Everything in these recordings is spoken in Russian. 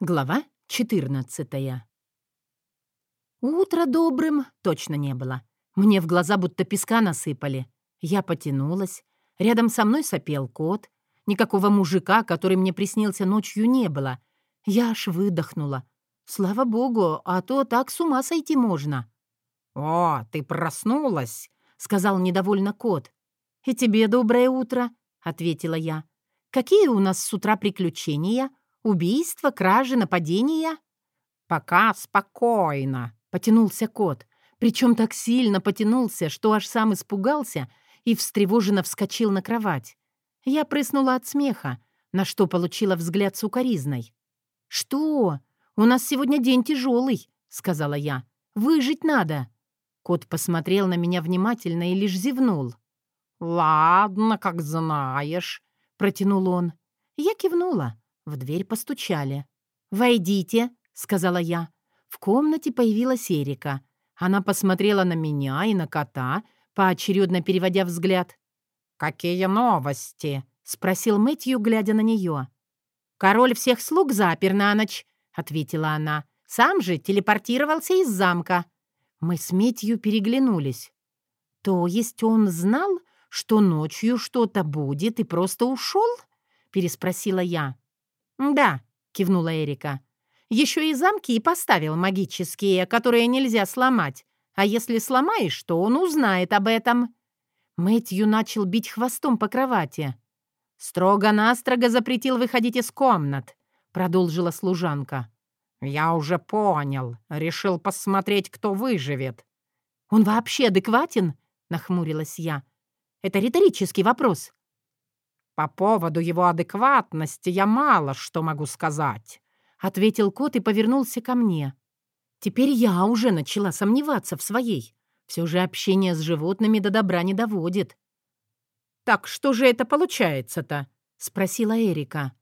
Глава 14 Утро добрым точно не было. Мне в глаза будто песка насыпали. Я потянулась. Рядом со мной сопел кот. Никакого мужика, который мне приснился ночью, не было. Я аж выдохнула. Слава богу, а то так с ума сойти можно. «О, ты проснулась!» — сказал недовольно кот. «И тебе доброе утро», — ответила я. «Какие у нас с утра приключения?» Убийство, кражи, нападения?» «Пока спокойно», — потянулся кот. Причем так сильно потянулся, что аж сам испугался и встревоженно вскочил на кровать. Я прыснула от смеха, на что получила взгляд сукоризной. «Что? У нас сегодня день тяжелый», — сказала я. «Выжить надо». Кот посмотрел на меня внимательно и лишь зевнул. «Ладно, как знаешь», — протянул он. Я кивнула. В дверь постучали. «Войдите», — сказала я. В комнате появилась Эрика. Она посмотрела на меня и на кота, поочередно переводя взгляд. «Какие новости?» — спросил Мэтью, глядя на нее. «Король всех слуг запер на ночь», — ответила она. «Сам же телепортировался из замка». Мы с Мэтью переглянулись. «То есть он знал, что ночью что-то будет и просто ушел?» — переспросила я. «Да», — кивнула Эрика. «Еще и замки и поставил магические, которые нельзя сломать. А если сломаешь, то он узнает об этом». Мэтью начал бить хвостом по кровати. «Строго-настрого запретил выходить из комнат», — продолжила служанка. «Я уже понял. Решил посмотреть, кто выживет». «Он вообще адекватен?» — нахмурилась я. «Это риторический вопрос. «По поводу его адекватности я мало что могу сказать», — ответил кот и повернулся ко мне. Теперь я уже начала сомневаться в своей. Все же общение с животными до добра не доводит. «Так что же это получается-то?» — спросила Эрика.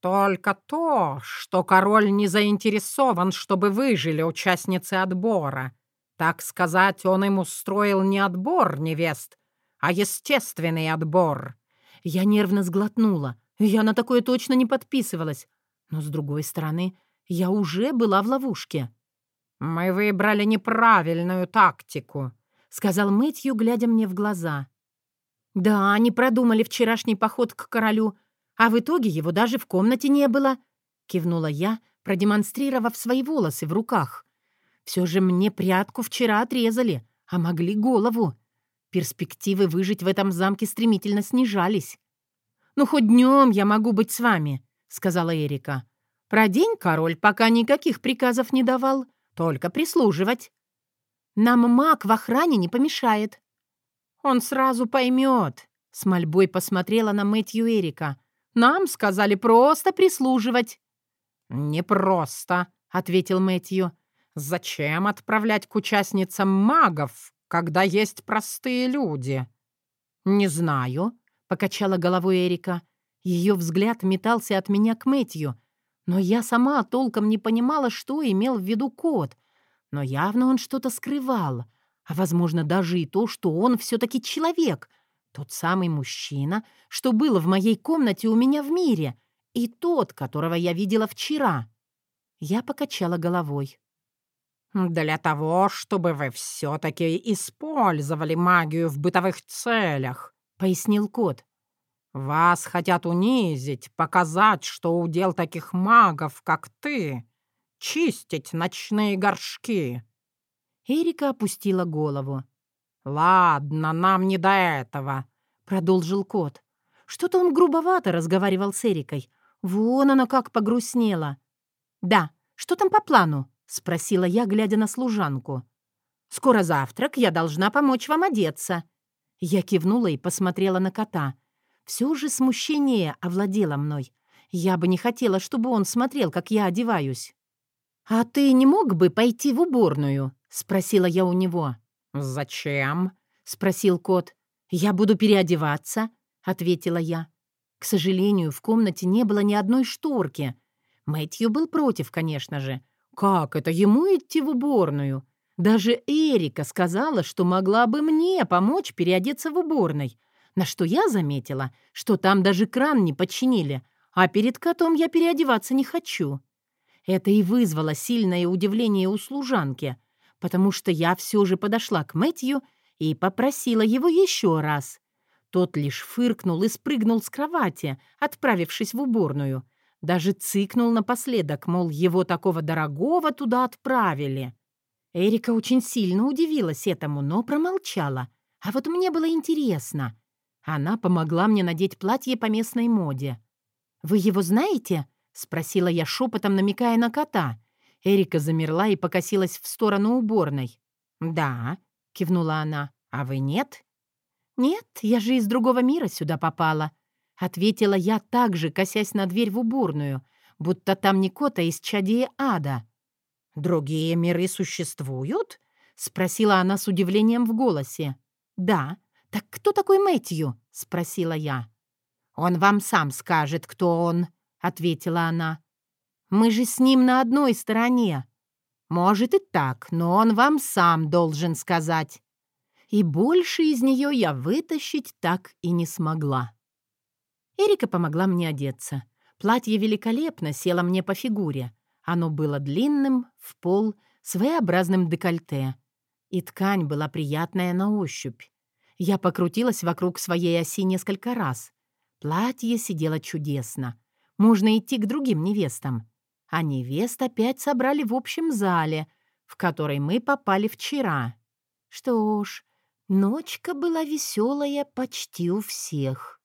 «Только то, что король не заинтересован, чтобы выжили участницы отбора. Так сказать, он им устроил не отбор невест, а естественный отбор. Я нервно сглотнула. Я на такое точно не подписывалась. Но, с другой стороны, я уже была в ловушке. «Мы выбрали неправильную тактику», — сказал Мэтью, глядя мне в глаза. «Да, они продумали вчерашний поход к королю, а в итоге его даже в комнате не было», — кивнула я, продемонстрировав свои волосы в руках. «Все же мне прятку вчера отрезали, а могли голову. Перспективы выжить в этом замке стремительно снижались. «Ну, хоть днем я могу быть с вами», — сказала Эрика. «Про день король пока никаких приказов не давал, только прислуживать. Нам маг в охране не помешает». «Он сразу поймет», — с мольбой посмотрела на Мэтью Эрика. «Нам сказали просто прислуживать». «Не просто», — ответил Мэтью. «Зачем отправлять к участницам магов, когда есть простые люди?» «Не знаю», — покачала головой Эрика. Ее взгляд метался от меня к Мэтью, но я сама толком не понимала, что имел в виду кот. Но явно он что-то скрывал, а, возможно, даже и то, что он все-таки человек, тот самый мужчина, что был в моей комнате у меня в мире, и тот, которого я видела вчера. Я покачала головой. «Для того, чтобы вы все-таки использовали магию в бытовых целях», — пояснил кот. «Вас хотят унизить, показать, что удел таких магов, как ты, чистить ночные горшки». Эрика опустила голову. «Ладно, нам не до этого», — продолжил кот. Что-то он грубовато разговаривал с Эрикой. Вон она как погрустнела. «Да, что там по плану?» — спросила я, глядя на служанку. «Скоро завтрак, я должна помочь вам одеться». Я кивнула и посмотрела на кота. Все же смущение овладело мной. Я бы не хотела, чтобы он смотрел, как я одеваюсь. «А ты не мог бы пойти в уборную?» — спросила я у него. «Зачем?» — спросил кот. «Я буду переодеваться», — ответила я. К сожалению, в комнате не было ни одной шторки. Мэтью был против, конечно же. Как это ему идти в уборную? Даже Эрика сказала, что могла бы мне помочь переодеться в уборной, на что я заметила, что там даже кран не починили, а перед котом я переодеваться не хочу. Это и вызвало сильное удивление у служанки, потому что я все же подошла к Мэтью и попросила его еще раз. Тот лишь фыркнул и спрыгнул с кровати, отправившись в уборную. Даже цыкнул напоследок, мол, его такого дорогого туда отправили. Эрика очень сильно удивилась этому, но промолчала. А вот мне было интересно. Она помогла мне надеть платье по местной моде. «Вы его знаете?» — спросила я шепотом, намекая на кота. Эрика замерла и покосилась в сторону уборной. «Да», — кивнула она. «А вы нет?» «Нет, я же из другого мира сюда попала», — ответила я также, косясь на дверь в уборную, будто там не кот, а из чадия ада. «Другие миры существуют?» — спросила она с удивлением в голосе. «Да. Так кто такой Мэтью?» — спросила я. «Он вам сам скажет, кто он», — ответила она. «Мы же с ним на одной стороне». «Может и так, но он вам сам должен сказать». И больше из нее я вытащить так и не смогла. Эрика помогла мне одеться. Платье великолепно село мне по фигуре. Оно было длинным, в пол, своеобразным декольте. И ткань была приятная на ощупь. Я покрутилась вокруг своей оси несколько раз. Платье сидело чудесно. Можно идти к другим невестам. А невест опять собрали в общем зале, в который мы попали вчера. Что ж, ночка была веселая почти у всех.